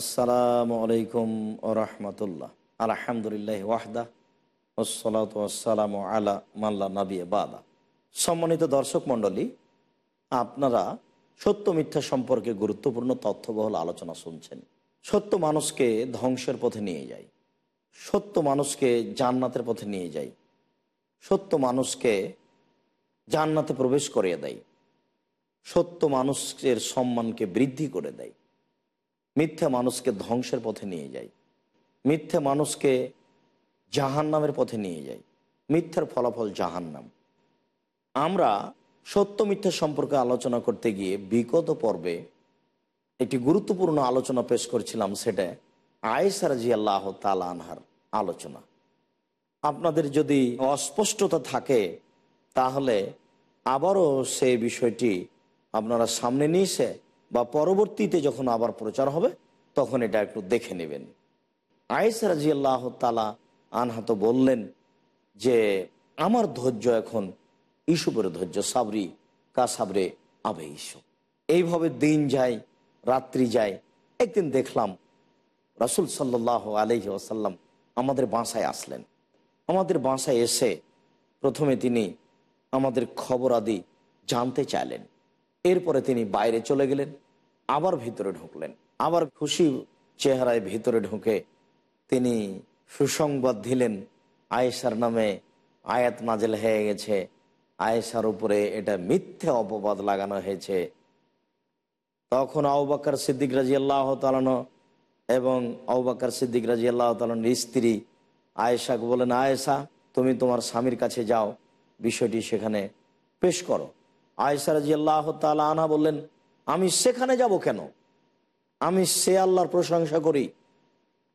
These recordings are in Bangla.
আসসালামু আলাইকুম ও রহমতুল্লাহ। আলহামদুলিল্লাহ ওয়াহদা ওসলাত ওসালাম আলা মাল্লা নবী বাদা। সম্মানিত দর্শক মণ্ডলী, আপনারা সত্য মিথ্যা সম্পর্কে গুরুত্বপূর্ণ তথ্যবহল আলোচনা শুনছেন। সত্য মানুষকে ধ্বংসের পথে নিয়ে যায় সত্য মানুষকে জান্নাতের পথে নিয়ে যায় সত্য মানুষকে জান্নাতে প্রবেশ করিয়ে দেয় সত্য মানুষের সম্মানকে বৃদ্ধি করে দেয় মিথ্যা মানুষকে ধ্বংসের পথে নিয়ে যায়। মিথ্যা মানুষকে জাহান নামের পথে নিয়ে যায়। মিথ্যার ফলাফল জাহান্নাম। আমরা সত্য মিথ্যা সম্পর্কে আলোচনা করতে গিয়ে বিগত পর্বে একটি গুরুত্বপূর্ণ আলোচনা পেশ করছিলাম, সেটা আয়েসার জি আল্লাহ তাল আনহার আলোচনা। আপনাদের যদি অস্পষ্টতা থাকে, তাহলে আবারও সেই বিষয়টি আপনারা সামনে নিয়ে এসে বা পরবর্তীতে যখন আবার প্রচার হবে, তখন এটা একটু দেখে নেবেন। আয়েস রাজি আল্লাহ তালা আনহাত বললেন যে, আমার ধৈর্য এখন ইসুপের ধৈর্য, সাবরি, কা সাবরে আবে ইসু। এইভাবে দিন যায়, রাত্রি যায়। একদিন দেখলাম রাসুল সাল্লাহ আলহি আসাল্লাম আমাদের বাসায় আসলেন। আমাদের বাসায় এসে প্রথমে তিনি আমাদের খবর আদি জানতে চাইলেন। এরপরে তিনি বাইরে চলে গেলেন, আবার ভিতরে ঢুকলেন। আবার খুশি চেহারায় ভিতরে ঢুকে তিনি সুসংবাদ দিলেন, আয়েশার নামে আয়াত নাজেল হয়ে গেছে। আয়েশার উপরে এটা মিথ্যে অপবাদ লাগানো হয়েছে। তখন আউবাক্কর সিদ্দিক রাজি আল্লাহ তালানো এবং আউবাক্কর সিদ্দিক রাজি আল্লাহ তালানোর স্ত্রী আয়েশাকে বলেন আয়েশা, তুমি তোমার স্বামীর কাছে যাও, বিষয়টি সেখানে পেশ করো। আয়েশা রাজি আল্লাহ আনা বললেন, আমি সেখানে যাব কেন? আমি সে আল্লাহর প্রশংসা করি,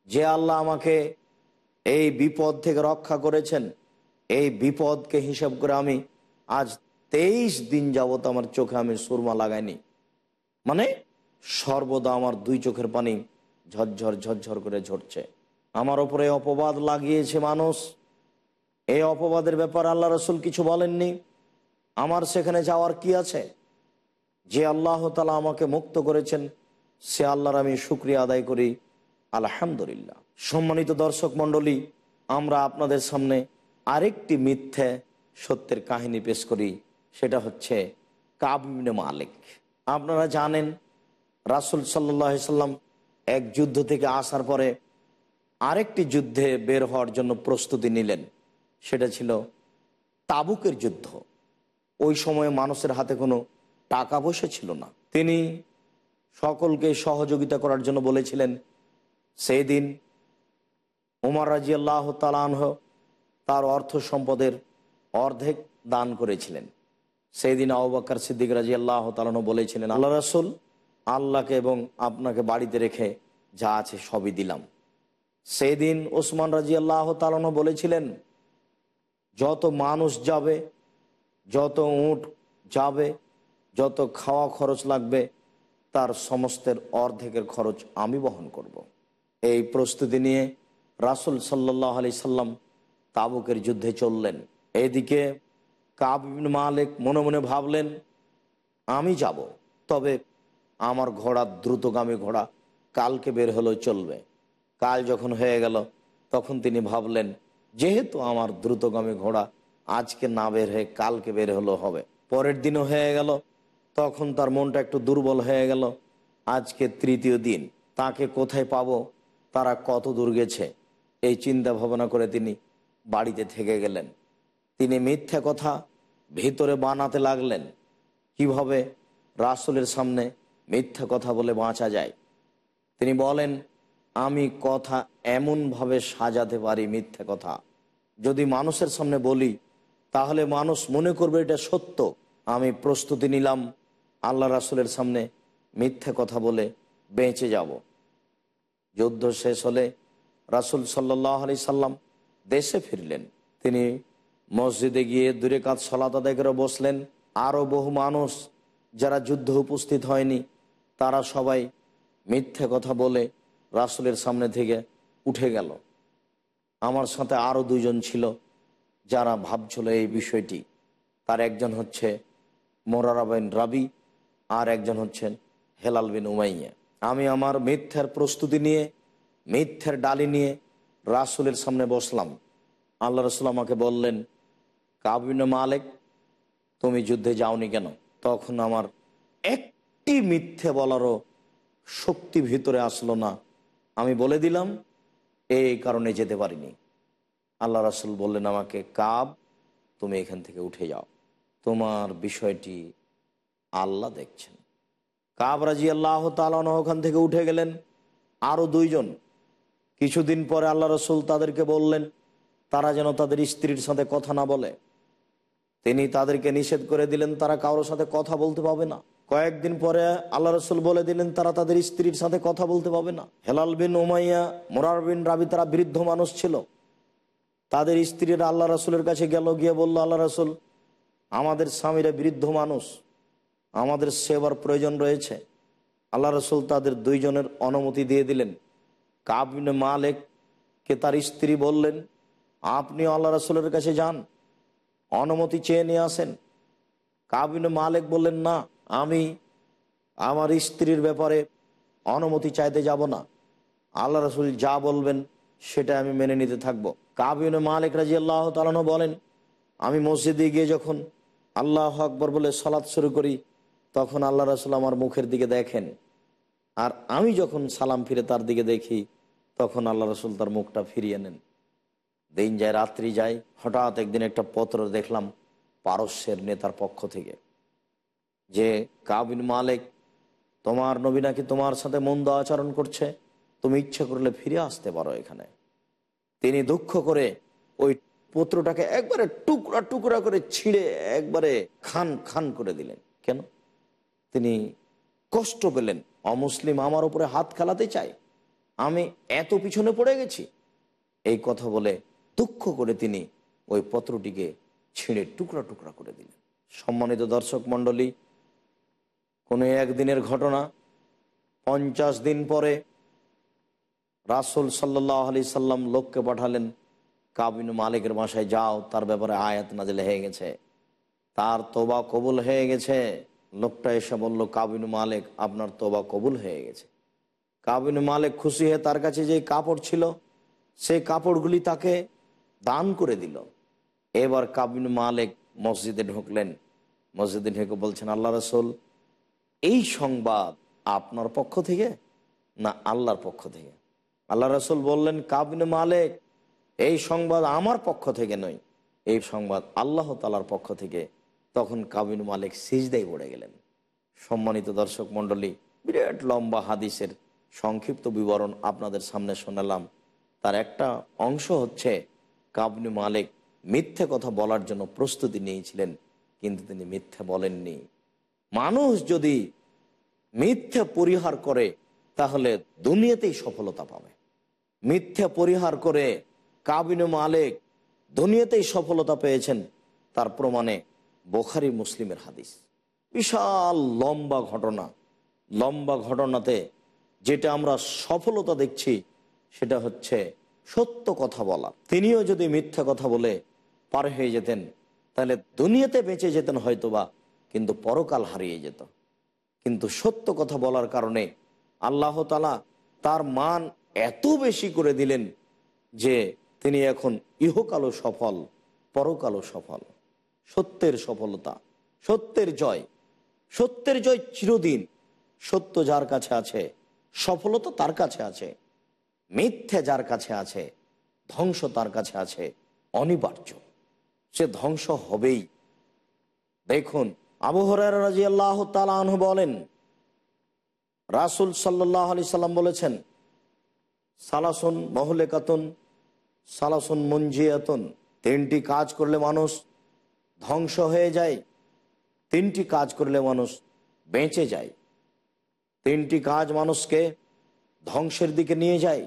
যে আল্লাহ আমাকে এই বিপদ থেকে রক্ষা করেছেন। এই বিপদকে হিসাব করে আমি আজ তেইশ দিন যাবত আমার চোখে আমি সুরমা লাগাইনি। মানে সর্বদা আমার দুই চোখের পানি ঝরঝর ঝরঝর করে ঝরছে। আমার ওপরে অপবাদ লাগিয়েছে মানুষ। এই অপবাদের ব্যাপার আল্লাহ রসুল কিছু বলেননি। আমার সেখানে যাওয়ার কি আছে? যে আল্লাহ তালা আমাকে মুক্ত করেছেন, সে আল্লাহর আমি শুক্রিয়া আদায় করি। আলহামদুলিল্লাহ। সম্মানিত দর্শক মণ্ডলী, আমরা আপনাদের সামনে আরেকটি মিথ্যে সত্যের কাহিনী পেশ করি। সেটা হচ্ছে কাবিনে মালিক। আপনারা জানেন, রাসুল সাল্লাহ সাল্লাম এক যুদ্ধ থেকে আসার পরে আরেকটি যুদ্ধে বের হওয়ার জন্য প্রস্তুতি নিলেন। সেটা ছিল তাবুকের যুদ্ধ। ওই সময়ে মানুষের হাতে কোনো টাকা পয়সা ছিল না। তিনি সকলকে সহযোগিতা করার জন্য বলেছিলেন সেই দিন উমার রাজি আল্লাহ তালানহ তার অর্থ সম্পদের অর্ধেক দান করেছিলেন। সেই দিন আবাক্কর সিদ্দিক রাজি আল্লাহ তালানো বলেছিলেন, আল্লাহ রাসুল, আল্লাহকে এবং আপনাকে বাড়িতে রেখে যা আছে সবই দিলাম। সেই দিন ওসমান রাজি আল্লাহ তালানো বলেছিলেন, যত মানুষ যাবে যত উঁট যাবে, যত খাওয়া খরচ লাগবে, তার সমস্তের অর্ধেকের খরচ আমি বহন করব। এই প্রস্তুতি নিয়ে রাসুল সাল্লাহ আলি সাল্লাম তাবুকের যুদ্ধে চললেন এদিকে কাবিন মালিক মনে মনে ভাবলেন, আমি যাব, তবে আমার ঘোড়া, দ্রুতগামী ঘোড়া কালকে বের হলেও চলবে কাল যখন হয়ে গেল, তখন তিনি ভাবলেন, যেহেতু আমার দ্রুতগামী ঘোড়া আজকে না বের হয়ে কালকে বের হলেও হবে। পরের দিনও হয়ে গেল, তখন তার মনটা একটু দুর্বল হয়ে গেল। আজকে তৃতীয় দিন, তাকে কোথায় পাবো? তারা কত দূর গেছে? এই চিন্তা ভাবনা করে তিনি বাড়িতে থেকে গেলেন। তিনি মিথ্যা কথা ভিতরে বানাতে লাগলেন। কীভাবে? রাসুলের সামনে মিথ্যা কথা বলে বাঁচা যায়। তিনি বলেন, আমি কথা এমনভাবে সাজাতে পারি মিথ্যে কথা। যদি মানুষের সামনে বলি তাহলে মানুষ মনে করবে এটা সত্য। আমি প্রস্তুতি নিলাম, আল্লাহ রাসুলের সামনে মিথ্যে কথা বলে বেঁচে যাব। যুদ্ধ শেষ হলে রাসুল সাল্লাহ আলি সাল্লাম দেশে ফিরলেন। তিনি মসজিদে গিয়ে দূরে কাজ সলাত আদায় করে বসলেন। আরও বহু মানুষ যারা যুদ্ধ উপস্থিত হয়নি, তারা সবাই মিথ্যে কথা বলে রাসুলের সামনে থেকে উঠে গেল। আমার সাথে আরও দুজন ছিল। যারা ভাবছিল এই বিষয়টি, তার একজন হচ্ছে মোরারা বিন রাবি, আর একজন হচ্ছেন হেলাল বিন উমাইয়া। আমি আমার মিথ্যার প্রস্তুতি নিয়ে, মিথ্যের ডালি নিয়ে রাসুলের সামনে বসলাম। আল্লাহ রসুল আমাকে বললেন কাবিন মালেক, তুমি যুদ্ধে যাওনি কেন? তখন আমার একটি মিথ্যে বলারও শক্তি ভিতরে আসলো না। আমি বলে দিলাম এই কারণে যেতে পারিনি। আল্লাহ রাসুল বললেন, আমাকে কাব, তুমি এখান থেকে উঠে যাও। তোমার বিষয়টি আল্লাহ দেখছেন। কাব রাজি আল্লাহ তালন ওখান থেকে উঠে গেলেন। আরও দুইজন। কিছুদিন পরে আল্লাহ রসুল তাদেরকে বললেন, তারা যেন তাদের স্ত্রীর সাথে কথা না বলে। তিনি তাদেরকে নিষেধ করে দিলেন, তারা কারোর সাথে কথা বলতে পাবে না। কয়েকদিন পরে আল্লাহ রসুল বলে দিলেন, তারা তাদের স্ত্রীর সাথে কথা বলতে পাবে না। হেলাল বিন ওমাইয়া মোরার বিন রাবি তারা বৃদ্ধ মানুষ ছিল। তাদের স্ত্রীরা আল্লাহ রসুলের কাছে গেল, গিয়ে বলল, আল্লাহ রসুল, আমাদের স্বামীরা বৃদ্ধ মানুষ, আমাদের সেবার প্রয়োজন রয়েছে। আল্লাহ রসুল তাদের দুইজনের অনুমতি দিয়ে দিলেন। কাবিন মালেককে তার স্ত্রী বললেন আপনি আল্লাহ রসুলের কাছে যান, অনুমতি চেয়ে নিয়ে আসেন। কাবিন মালেক বললেন, না, আমি আমার স্ত্রীর ব্যাপারে অনুমতি চাইতে যাব না। আল্লাহ রসুল যা বলবেন সেটা আমি মেনে নিতে থাকব। কাবিন মালিক রাজি আল্লাহ তালানো বলেন, আমি মসজিদে গিয়ে যখন আল্লাহ আকবর বলে সলাৎ শুরু করি, তখন আল্লাহ রসুল আমার মুখের দিকে দেখেন। আর আমি যখন সালাম ফিরে তার দিকে দেখি, তখন আল্লাহ রসুল তার মুখটা ফিরিয়ে নেন। দিন যায়, রাত্রি যায়, হঠাৎ একদিন একটা পত্র দেখলাম পারস্যের নেতার পক্ষ থেকে যে কাবিন মালিক, তোমার নবী নাকি তোমার সাথে মন্দ আচরণ করছে? তুমি ইচ্ছে করলে ফিরে আসতে পারো এখানে। তিনি দুঃখ করে ওই পত্রটাকে একবারে টুকরা টুকরা করে ছিঁড়ে একবারে খান খান করে দিলেন। কেন? তিনি কষ্ট পেলেন। অমুসলিম আমার উপরে হাত খেলাতে চায়। আমি এত পিছনে পড়ে গেছি। এই কথা বলে দুঃখ করে তিনি ওই পত্রটিকে ছিঁড়ে টুকরা টুকরা করে দিলেন। সম্মানিত দর্শক মণ্ডলী, কোনো একদিনের ঘটনা পঞ্চাশ দিন পরে রাসুল সাল্লাহ আলি সাল্লাম লোককে পাঠালেন কাবিন মালিকের বাসায় যাও, তার ব্যাপারে আয়াত নাজিল হয়ে গেছে। তার তোবা কবুল হয়ে গেছে। লোকটা এসে বলল কাবিন মালিক, আপনার তোবা কবুল হয়ে গেছে। কাবিন মালিক খুশি হয়ে তার কাছে যে কাপড় ছিল, সেই কাপড়গুলি তাকে দান করে দিল। এবার কাবিন মালিক মসজিদে ঢুকলেন। মসজিদে ঢুকে বলছেন, আল্লাহ রসুল, এই সংবাদ আপনার পক্ষ থেকে না আল্লাহর পক্ষ থেকে? আল্লাহ রসুল বললেন কাবিন মালিক, এই সংবাদ আমার পক্ষ থেকে নয়। এই সংবাদ আল্লাহ তালার পক্ষ থেকে। তখন কাবিন মালিক সিজদাই পড়ে গেলেন। সম্মানিত দর্শক মণ্ডলী, বিরাট লম্বা হাদিসের সংক্ষিপ্ত বিবরণ আপনাদের সামনে শোনালাম। তার একটা অংশ হচ্ছে কাবনি মালিক মিথ্যে কথা বলার জন্য প্রস্তুতি নিয়েছিলেন, কিন্তু তিনি মিথ্যে বলেননি। মানুষ যদি মিথ্যে পরিহার করে, তাহলে দুনিয়াতেই সফলতা পাবে। মিথ্যা পরিহার করে কাবিন মালিক দুনিয়াতেই সফলতা পেয়েছেন, তার প্রমাণে বোখারি মুসলিমের হাদিস। বিশাল লম্বা ঘটনা। লম্বা ঘটনাতে যেটা আমরা সফলতা দেখছি, সেটা হচ্ছে সত্য কথা বলা। তিনিও যদি মিথ্যা কথা বলে পার হয়ে যেতেন, তাহলে দুনিয়াতে বেঁচে যেতেন হয়তোবা, কিন্তু পরকাল হারিয়ে যেত। কিন্তু সত্য কথা বলার কারণে আল্লাহ তালা তার মান এত বেশি করে দিলেন যে তিনি এখন ইহকালও সফল, পরকালও সফল। সত্যের সফলতা, সত্যের জয় সত্যের জয় চিরদিন। সত্য যার কাছে আছে, সফলতা তার কাছে আছে, মিথ্যে যার কাছে আছে, ধ্বংস তার কাছে আছে, অনিবার্য। সে ধ্বংস হবেই। দেখুন আবহরার রাজি আল্লাহ তালাহ বলেন, রাসুল সাল্লাহ আলি সাল্লাম বলেছেন সালাসন মহলেকাতন, সালাসন মঞ্জিয়াতন। তিনটি কাজ করলে মানুষ ধ্বংস হয়ে যায়। তিনটি কাজ করলে মানুষ বেঁচে যায়। তিনটি কাজ মানুষকে ধ্বংসের দিকে নিয়ে যায়।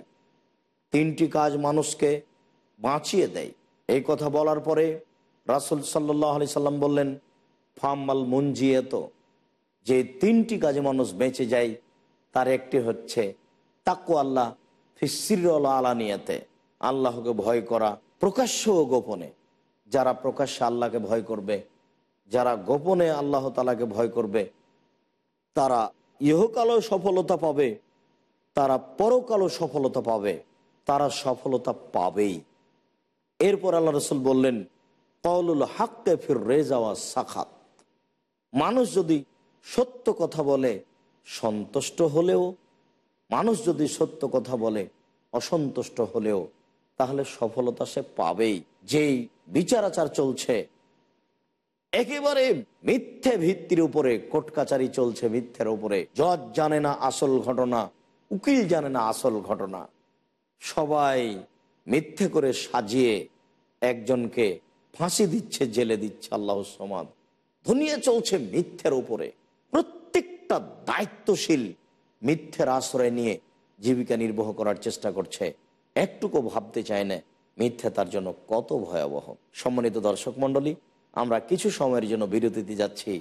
তিনটি কাজ মানুষকে বাঁচিয়ে দেয়। এই কথা বলার পরে রাসুল সাল্লাহ আলি সাল্লাম বললেন, ফাম্মাল মঞ্জিয়াত যে তিনটি কাজে মানুষ বেঁচে যায়, তার একটি হচ্ছে তাকু আল্লাহ আলানিয়াতে, আল্লাহকে ভয় করা প্রকাশ্য ও গোপনে। যারা প্রকাশ্যে আল্লাহকে ভয় করবে, যারা গোপনে আল্লাহ তালাকে ভয় করবে, তারা ইহকালও সফলতা পাবে, তারা পরকালও সফলতা পাবে, তারা সফলতা পাবেই। এরপর আল্লাহ রসুল বললেন কৌলুল হাক্কে ফির রেজাওয়া সাখাত। মানুষ যদি সত্য কথা বলে, সন্তুষ্ট হলেও মানুষ যদি সত্য কথা বলে, অসন্তুষ্ট হলেও, তাহলে সফলতা সে পাবেই। যেই বিচার আচার চলছে, একেবারে মিথ্যে ভিত্তির উপরে, কোর্ট কাচারি চলছে মিথ্যের উপরে। জজ জানে না আসল ঘটনা, উকিল জানে না আসল ঘটনা। সবাই মিথ্যে করে সাজিয়ে একজনকে ফাঁসি দিচ্ছে, জেলে দিচ্ছে আল্লাহ সমাদ দুনিয়া চলছে মিথ্যের উপরে। প্রত্যেকটা দায়িত্বশীল মিথ্যের আশ্রয় নিয়ে জীবিকা নির্বাহ করার চেষ্টা করছে। একটুকু ভাবতে চায় না, মিথ্যে তার জন্য কত ভয়াবহ। সম্মানিত দর্শক মন্ডলী আমরা কিছু সময়ের জন্য বিরতিতে যাচ্ছি।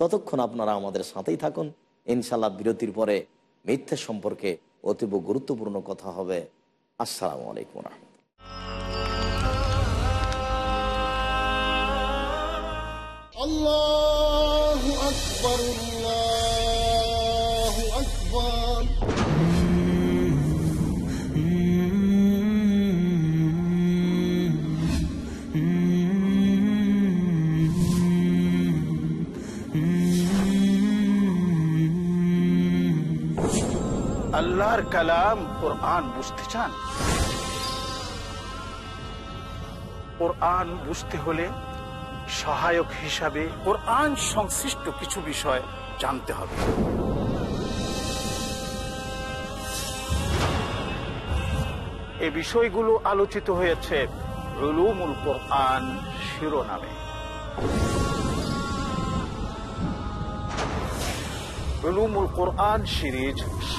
ততক্ষণ আপনারা আমাদের সাথেই থাকুন। ইনশাল্লাহ বিরতির পরে মিথ্যা সম্পর্কে অতীব গুরুত্বপূর্ণ কথা হবে। আসসালামু আলাইকুম রহমত আল্লাহর কালাম কোরআন বুঝতে চান? কোরআন বুঝতে হলে সহায়ক হিসাবে কোরআন সংশ্লিষ্ট কিছু বিষয় জানতে হবে। এ বিষয়গুলো আলোচিত হয়েছে রুলুমুল কোরআন শিরোনামে। রুলুমুল কোরআন সিরিজ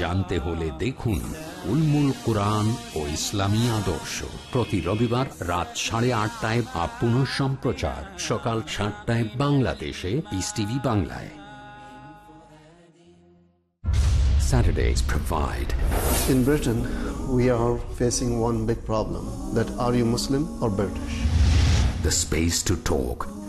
জানতে হলে দেখুন উলমুল কোরআন ও ইসলামী আদর্শ প্রতি রবিবার রাত সাড়ে আটটায় বা পুনঃ সম্প্রচার সকাল সাতটায় বাংলাদেশে পিস টিভি বাংলায় Saturdays provide In Britain, we are facing one big problem that are you Muslim or British? the space to talk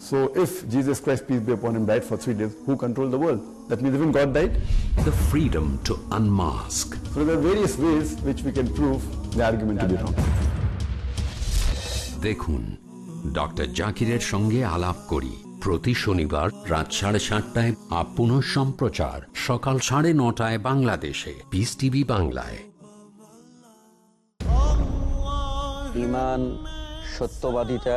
so if Jesus Christ, peace be upon him, died for three days, who controlled the world? That means even God died? the freedom to unmask So there are various ways which we can prove the argument to be wrong. দেখুন ডক্টর জাকিরের সঙ্গে আলাপ করি প্রতি শনিবার রাত সাড়ে সাতটায় আপ পুনঃ সম্প্রচার সকাল সাড়ে নটায় বাংলাদেশে পিস টিভি বাংলায় ইমান সত্যবাদিতা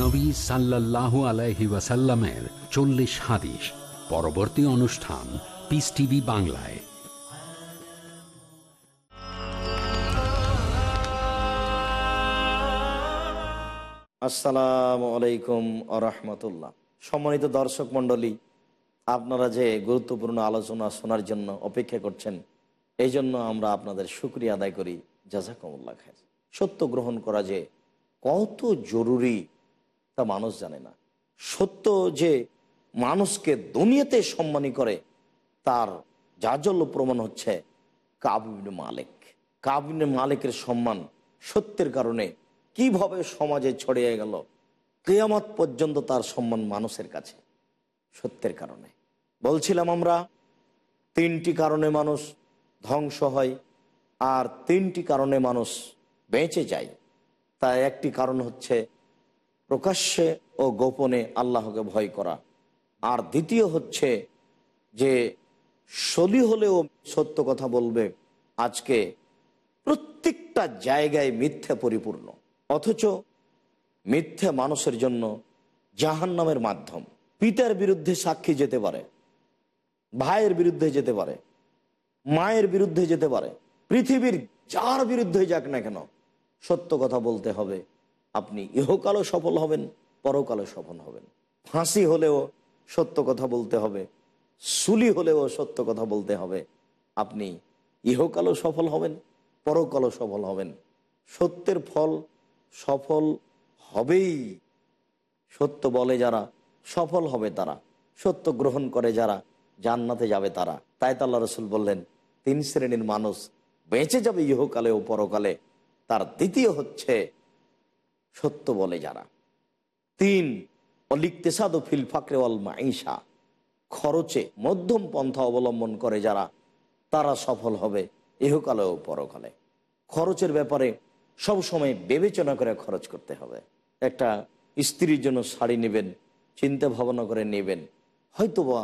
নবী সাল্লাল্লাহু আলাইহি ওয়াসাল্লামের চল্লিশ হাদিস। পরবর্তী অনুষ্ঠান পিস টিভি বাংলায়। আসসালামু আলাইকুম আরহামতুল্লাহ সম্মানিত দর্শক মণ্ডলী, আপনারা যে গুরুত্বপূর্ণ আলোচনা শোনার জন্য অপেক্ষা করছেন এই জন্য আমরা আপনাদের সুক্রিয়া আদায় করি। জাজাকমুল্লা খায় সত্য গ্রহণ করা যে কত জরুরি তা মানুষ জানে না। সত্য যে মানুষকে দুনিয়াতে সম্মানী করে, তার জাজল্য প্রমাণ হচ্ছে কাবিন মালিক। কাবিন মালিকের সম্মান সত্যের কারণে কীভাবে সমাজে ছড়িয়ে গেল, কেয়ামত পর্যন্ত তার সম্মান মানুষের কাছে সত্যের কারণে। বলছিলাম আমরা, তিনটি কারণে মানুষ ধ্বংস হয় আর তিনটি কারণে মানুষ বেঁচে যায়। তার একটি কারণ হচ্ছে প্রকাশ্যে ও গোপনে আল্লাহকে ভয় করা। আর দ্বিতীয় হচ্ছে যে সলি হলেও সত্য কথা বলবে, আজকে প্রত্যেকটা জায়গায় মিথ্যা পরিপূর্ণ। অথচ মিথ্যা মানুষের জন্য জাহান নামের মাধ্যম। পিতার বিরুদ্ধে সাক্ষী যেতে পারে, ভাইয়ের বিরুদ্ধে যেতে পারে, মায়ের বিরুদ্ধে যেতে পারে, পৃথিবীর যার বিরুদ্ধে যাক না কেন, সত্য কথা বলতে হবে। আপনি ইহকালও সফল হবেন, পরকালও সফল হবেন। ফাঁসি হলেও সত্য কথা বলতে হবে, সুলি হলেও সত্য কথা বলতে হবে। আপনি ইহকালও সফল হবেন, পরকালও সফল হবেন। সত্যের ফল সফল হবেই। সত্য বলে যারা, সফল হবে তারা। সত্য গ্রহণ করে যারা, জান্নাতে যাবে তারা। তাই তাল্লা রসুল বললেন, তিন শ্রেণির মানুষ বেঁচে যাবে ইহকালে ও পরকালে। তার দ্বিতীয় হচ্ছে সত্য বলে যারা। তিন, অলিকতেসাদ ফিল ফাকরে অল মাইশা খরচে মধ্যম পন্থা অবলম্বন করে যারা, তারা সফল হবে ইহকালে ও পরকালে। খরচের ব্যাপারে সব সময় বিবেচনা করে খরচ করতে হবে। একটা স্ত্রীর জন্য শাড়ি নেবেন, চিন্তা ভাবনা করে নেবেন। হয়তোবা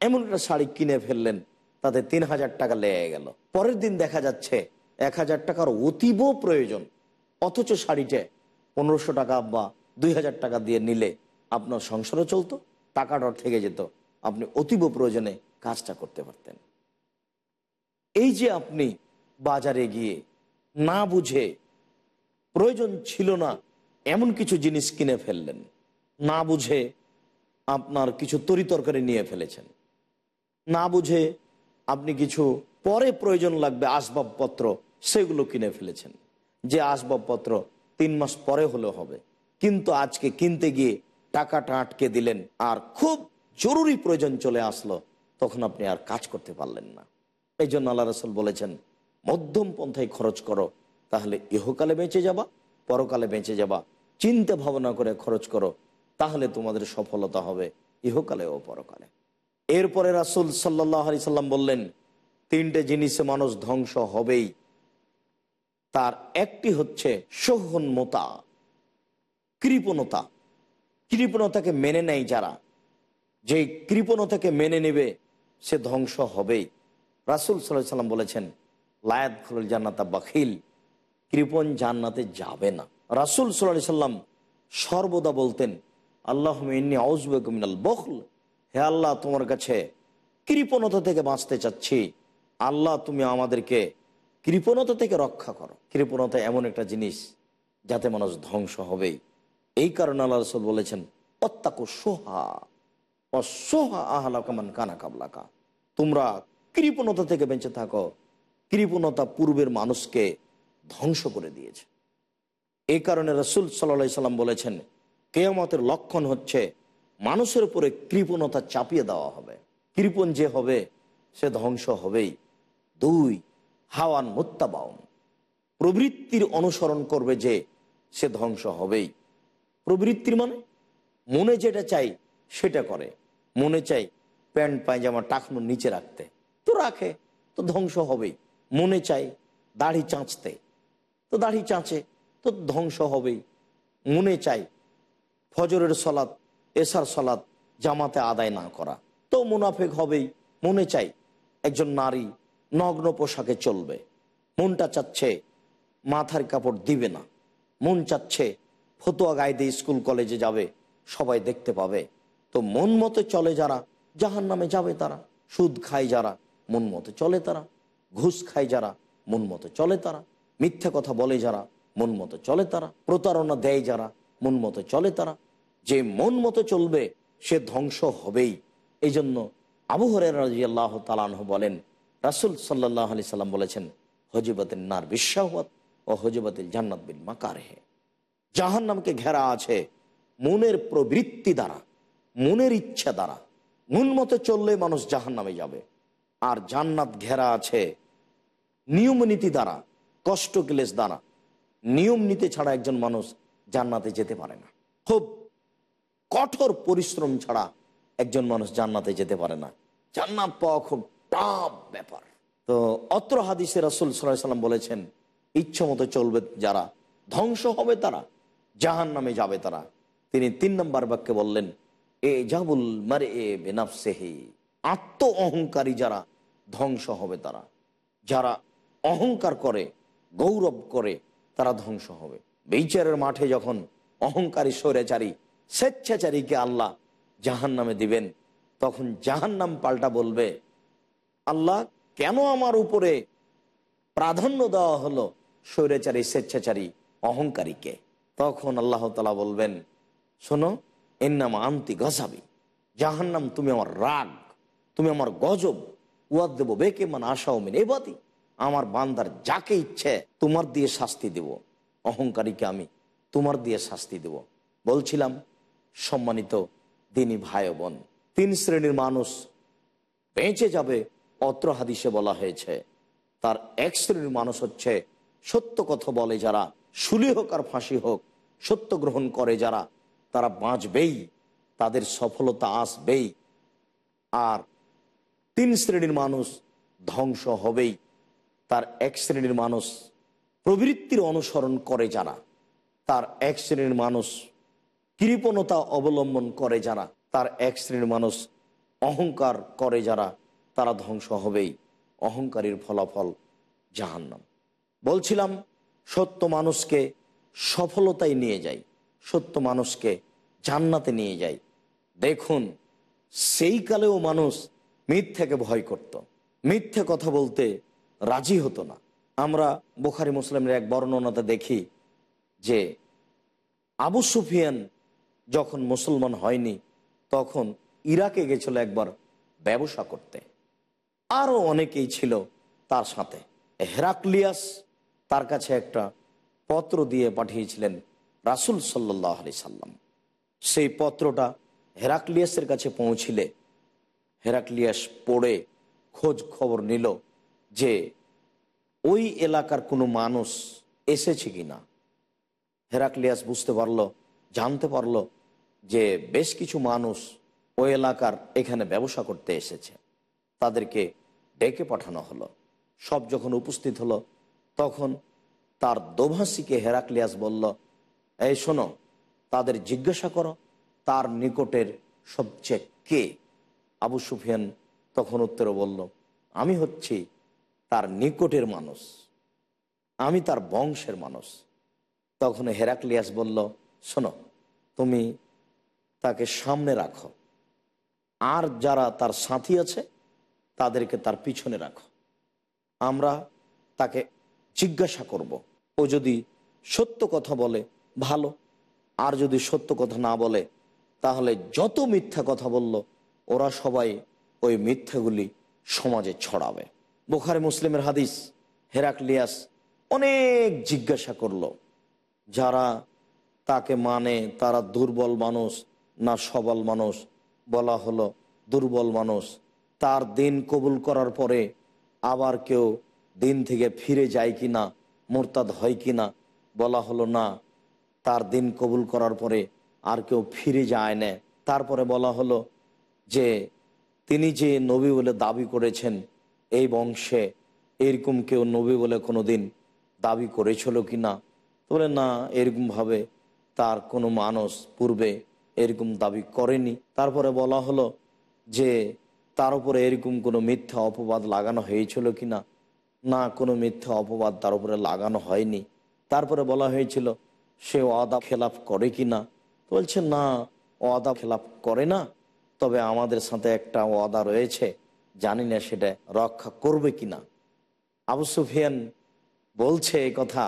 এমন একটা শাড়ি কিনে ফেললেন, তাতে তিন হাজার টাকা লেগে গেল। পরের দিন দেখা যাচ্ছে এক হাজার টাকার অতীব প্রয়োজন, অথচ শাড়িটা পনেরোশো টাকা বা দুই হাজার টাকা দিয়ে নিলে আপনার সংসারও চলতো, টাকাটা থেকে যেত। আপনি অতীব প্রয়োজনে কাজটা করতে পারতেন। এই যে আপনি বাজারে গিয়ে না বুঝে প্রয়োজন ছিল না এমন কিছু জিনিস কিনে ফেললেন, না বুঝে আপনার কিছু তরিতরকারি নিয়ে ফেলেছেন, না বুঝে আপনি কিছু পরে প্রয়োজন লাগবে আসবাবপত্র, সেগুলো কিনে ফেলেছেন। যে আসবাবপত্র তিন মাস পরে হলেও হবে। কিন্তু আজকে কিনতে গিয়ে টাকাটা আটকে দিলেন আর খুব জরুরি প্রয়োজন চলে আসলো, তখন আপনি আর কাজ করতে পারলেন না। এই জন্য আল্লাহ রসুল বলেছেন, মধ্যম পন্থায় খরচ করো, তাহলে ইহকালে বেঁচে যাবা, পরকালে বেঁচে যাবা। চিন্তা ভাবনা করে খরচ করো, তাহলে তোমাদের সফলতা হবে ইহকালে ও পরকালে। এরপরে রাসুল সাল্লাহ আলি সাল্লাম বললেন, তিনটে জিনিসে মানুষ ধ্বংস হবেই। তার একটি হচ্ছে সহনমতা, কৃপণতা। কৃপণতাকে মেনে নেয় যারা যে কৃপণতাকে মেনে নেবে সে ধ্বংস হবেই। রাসুল সাল্লাহ সাল্লাম বলেছেন, লায়াত খুল জান্নাতা বাখিল, কৃপণ জান্নাতে যাবে না। রাসুল সাল্লাহ সাল্লাম সর্বদা বলতেন আল্লাহ মিনাল বখল। হে আল্লাহ, তোমার কাছে কৃপণতা থেকে বাঁচতে চাচ্ছি। আল্লাহ, তুমি আমাদেরকে কৃপণতা থেকে রক্ষা করো। কৃপণতা এমন একটা জিনিস যাতে মানুষ ধ্বংস হবেই। এই কারণে আল্লাহ রসুল বলেছেন অত্যাকু সোহা অসোহা আহলা কামান কানা কাবলাকা। তোমরা কৃপণতা থেকে বেঁচে থাকো। কৃপণতা পূর্বের মানুষকে ধ্বংস করে দিয়েছে। এই কারণে রসুল সাল্লা সাল্লাম বলেছেন, কেয়ামতের লক্ষণ হচ্ছে মানুষের উপরে কৃপণতা চাপিয়ে দেওয়া হবে। কৃপণ যে হবে, সে ধ্বংস হবেই। দুই হাওয়ান মোত্তাবাউন। প্রবৃত্তির অনুসরণ করবে যে সে ধ্বংস হবেই। প্রবৃত্তির মানে? মনে যেটা চাই সেটা করে। মনে চাই প্যান্ট, পায়জামা, টাকনো নিচে রাখতে। তো রাখে, তো ধ্বংস হবেই। মনে চাই দাড়ি চাঁচতে। তো দাড়ি চাঁচে, তো ধ্বংস হবেই। মনে চাই ফজরের সলাৎ, এসার সলাৎ জামাতে আদায় না করা। তো মুনাফেক হবেই। মনে চাই একজন নারী নগ্ন পোশাকে চলবে। মনটা চাচ্ছে, মাথার কাপড় দিবে না। মন চাচ্ছে, ফতুয়া গাইতে স্কুল কলেজে যাবে, সবাই দেখতে পাবে। তো মন মতো চলে যারা জাহান নামে যাবে তারা। সুদ খায় যারা, মন মতো চলে তারা। ঘুষ খায় যারা, মন মতো চলে তারা। মিথ্যা কথা বলে যারা, মন মতো চলে তারা। প্রতারণা দেয় যারা, মন মতো চলে তারা। যে মন মতো চলবে, সে ধ্বংস হবেই। এই জন্য আবু হরের রাজি আল্লাহ তালাহ বলেন রাসুল সাল্লাহ আলি সাল্লাম বলেছেন হজিবতের নার বিশ্বাহত ও হজিবতিল জান্নাত বিল মাকারেহে। জাহান নামকে ঘেরা আছে মনের প্রবৃত্তি দ্বারা, মনের ইচ্ছা দ্বারা। মন মতে চললে মানুষ জাহান নামে যাবে। আর জান্নাত ঘেরা আছে নিয়ম নীতি দ্বারা, কষ্ট ক্লেশ দ্বারা। নিয়ম নীতি ছাড়া একজন মানুষ জান্নাতে যেতে পারে না। খুব কঠোর পরিশ্রম ছাড়া একজন মানুষ জান্নাতে যেতে পারে না। জান্নাত পাওয়া খুব টাফ ব্যাপার। তো অত্র হাদিসে রাসুল সাল্লাম বলেছেন, ইচ্ছা মতো চলবে যারা, ধ্বংস হবে তারা জাহান নামে যাবে তারা। তিনি তিন নম্বর বাক্যে বললেন এ জাবুল মারে এ বেনাফসেহি, আত্ম অহংকারী যারা, ধ্বংস হবে তারা। যারা অহংকার করে, গৌরব করে, তারা ধ্বংস হবে। বিচারের মাঠে যখন অহংকারী স্বৈরাচারী, স্বেচ্ছাচারীকে আল্লাহ জাহান নামে দিবেন, তখন জাহান নাম পাল্টা বলবে আল্লাহ কেন আমার উপরে প্রাধান্য দেওয়া হলো স্বৈরাচারী, স্বেচ্ছাচারী, অহংকারীকে? তখন আল্লাহ তালা বলবেন, শোনো এর নাম আন্তি গসাবি জাহান্নাম, তুমি আমার রাগ, তুমি আমার গজব। উয়াদ দেবো বেকে মানে আশাও মেনে এবাদি আমার বান্দার যাকে ইচ্ছে, তোমার দিয়ে শাস্তি দেব। অহংকারীকে আমি তোমার দিয়ে শাস্তি দেব। বলছিলাম, সম্মানিত দিনী ভাই বোন, তিন শ্রেণির মানুষ বেঁচে যাবে অত্র হাদিসে বলা হয়েছে, তার এক শ্রেণির মানুষ হচ্ছে সত্য কথা বলে যারা শুলি হোক আর ফাঁসি হোক, সত্য গ্রহণ করে যারা, তারা বাঁচবেই, তাদের সফলতা আসবেই। আর তিন শ্রেণির মানুষ ধ্বংস হবেই, তার এক শ্রেণির মানুষ প্রবৃত্তির অনুসরণ করে যারা, তার এক শ্রেণির মানুষ কৃপণতা অবলম্বন করে যারা, তার এক শ্রেণির মানুষ অহংকার করে যারা তারা ধ্বংস হবেই। অহংকারীর ফলাফল জাহান্নাম। বলছিলাম, সত্য মানুষকে সফলতায় নিয়ে যায় সত্য মানুষকে জান্নাতে নিয়ে যায় দেখুন, সেই কালেও মানুষ মিথ্যাকে ভয় করত। মিথ্যে কথা বলতে রাজি হতো না। আমরা বোখারি মুসলিমের এক বর্ণনাতে দেখি যে, আবু সুফিয়ান যখন মুসলমান হয়নি, তখন ইরাকে গেছিল একবার ব্যবসা করতে। আরও অনেকেই ছিল তার সাথে। হেরাক্লিয়াস তার কাছে একটা পত্র দিয়ে পাঠিয়েছিলেন রাসুল সাল্লাহ আলি সাল্লাম। সেই পত্রটা হেরাক্লিয়াসের কাছে পৌঁছিলে। হেরাক্লিয়াস পড়ে খোঁজ খবর নিল যে ওই এলাকার কোনো মানুষ এসেছে কি না হেরাক্লিয়াস বুঝতে পারল, জানতে পারল যে বেশ কিছু মানুষ ওই এলাকার এখানে ব্যবসা করতে এসেছে। তাদেরকে ডেকে পাঠানো হলো। সব যখন উপস্থিত হলো, তখন তার দোভাষীকে হেরাক্লিয়াস বলল, এই শোনো, তাদের জিজ্ঞাসা করো, তার নিকটের সবচেয়ে কে? আবু সুফিয়ান তখন উত্তরে বলল, আমি হচ্ছি তার নিকটের মানুষ। আমি তার বংশের মানুষ। তখন হেরাক্লিয়াস বলল, শোনো, তুমি তাকে সামনে রাখো। আর যারা তার সাথী আছে তাদেরকে তার পিছনে রাখো। আমরা তাকে জিজ্ঞাসা করব। ও যদি সত্য কথা বলে, ভালো। আর যদি সত্য কথা না বলে, তাহলে যত মিথ্যা কথা বলল, ওরা সবাই ওই মিথ্যাগুলি সমাজে ছড়াবে। বোখারে মুসলিমের হাদিস, হেরাক্লিয়াস অনেক জিজ্ঞাসা করল, যারা তাকে মানে তারা দুর্বল মানুষ না সবল মানুষ? বলা হলো দুর্বল মানুষ তার দিন কবুল করার পরে আবার কেউ দিন থেকে ফিরে যায় কি না মোরতাদ হয় কি না বলা হলো না। তার দিন কবুল করার পরে আর কেউ ফিরে যায় না। তারপরে বলা হলো যে, তিনি যে নবী বলে দাবি করেছেন এই বংশে, এরকম কেউ নবী বলে কোনো দিন দাবি করেছিল কি না বলে, না, এরকমভাবে তার কোনো মানুষ পূর্বে এরকম দাবি করেনি। তারপরে বলা হলো যে তার উপরে এরকম কোনো মিথ্যা অপবাদ লাগানো হয়েছিল কি না না কোনো মিথ্যা অপবাদ তার উপরে লাগানো হয়নি। তারপরে বলা হয়েছিল, সে ওয়াদা খেলাপ করে কি না বলছে, না, ওয়াদা খেলাপ করে না। তবে আমাদের সাথে একটা ওয়াদা রয়েছে, জানি না সেটা রক্ষা করবে কি না আবু সুফিয়ান বলছে এই কথা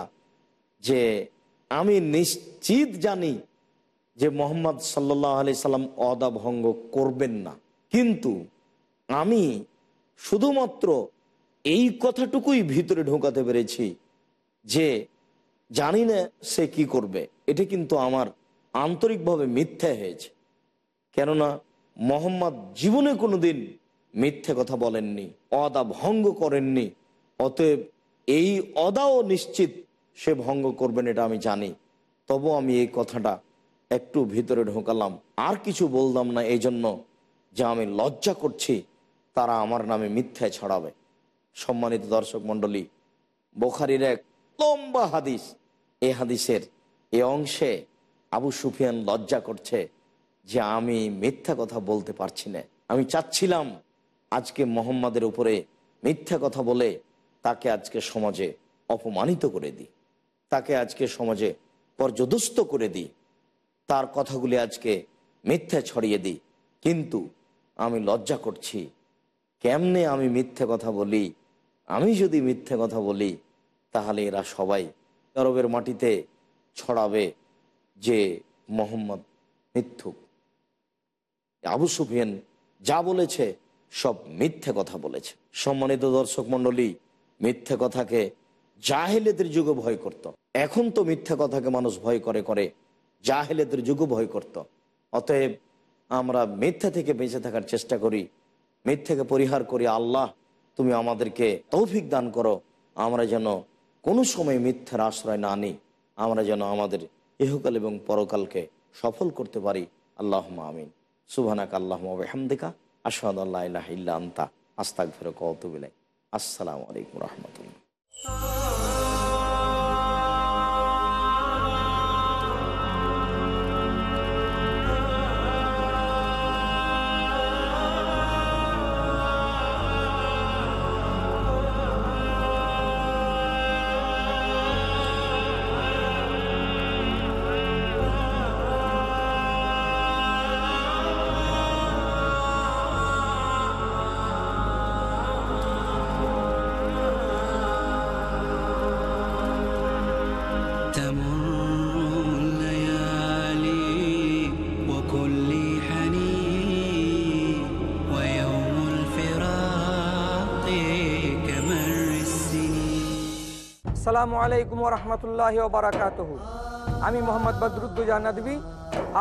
যে, আমি নিশ্চিত জানি যে মোহাম্মদ সাল্লাহ আলি সাল্লাম অদা ভঙ্গ করবেন না। কিন্তু আমি শুধুমাত্র এই কথাটুকুই ভিতরে ঢোকাতে পেরেছি যে জানি না সে কি করবে। এটা কিন্তু আমার আন্তরিকভাবে মিথ্যা হয়েছে। কেননা মোহাম্মদ জীবনে কোনোদিন মিথ্যে কথা বলেননি, অদা ভঙ্গ করেননি, অতএব এই অদাও নিশ্চিত সে ভঙ্গ করবেন এটা আমি জানি। তবু আমি এই কথাটা একটু ভিতরে ঢোকালাম। আর কিছু বললাম না এই জন্য যে আমি লজ্জা করছি তারা আমার নামে মিথ্যায় ছড়াবে। সম্মানিত দর্শক মণ্ডলী, বোখারির এক লম্বা হাদিস, এ হাদিসের এ অংশে আবু সুফিয়ান লজ্জা করছে যে আমি মিথ্যা কথা বলতে পারছি না। আমি চাচ্ছিলাম আজকে মোহাম্মদের উপরে মিথ্যা কথা বলে তাকে আজকে সমাজে অপমানিত করে দিই, তাকে আজকে সমাজে পর্যদস্ত করে দিই, তার কথাগুলি আজকে মিথ্যা ছড়িয়ে দিই। কিন্তু আমি লজ্জা করছি কেমনে আমি মিথ্যে কথা বলি আমি যদি মিথ্যে কথা বলি, তাহলে এরা সবাই আরবের মাটিতে ছড়াবে যে মোহাম্মদ মিথ্যুক আবু সুফিয়ান যা বলেছে, সব মিথ্যে কথা বলেছে সম্মানিত দর্শক মন্ডলী মিথ্যে কথাকে জাহেলেদের যুগে ভয় করত। এখন তো মিথ্যে কথাকে মানুষ ভয় করে করে, জাহেলেদের যুগে ভয় করত। অতএব আমরা মিথ্যা থেকে বেঁচে থাকার চেষ্টা করি মিথ্যেকে পরিহার করি, আল্লাহ, তুমি আমাদেরকে তৌফিক দান করো। আমরা যেন কোনো সময় মিথ্যার আশ্রয় না নিই। আমরা যেন আমাদের ইহকাল এবং পরকালকে সফল করতে পারি। আল্লাহ আমিন। সুবানাক আল্লাহ হামদিকা আসাদ আল্লাহ আন্তা। আস্তাক ফেরো কৌতুবিলাই আসসালামু আলাইকুম রহমতুল্লাহ। সালামু আলাইকুম রহমতুল্লাহ বারাকাত আমি মোহাম্মদ বদরুদ্দুজা নদী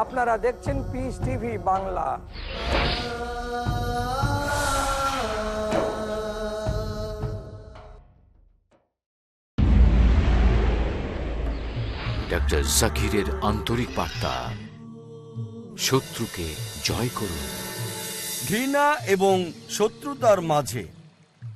আপনারা দেখছেন পিস টিভি বাংলা। ডক্টর জাকিরের আন্তরিক বার্তা। শত্রুকে জয় করুন। ঘৃণা এবং শত্রুতার মাঝে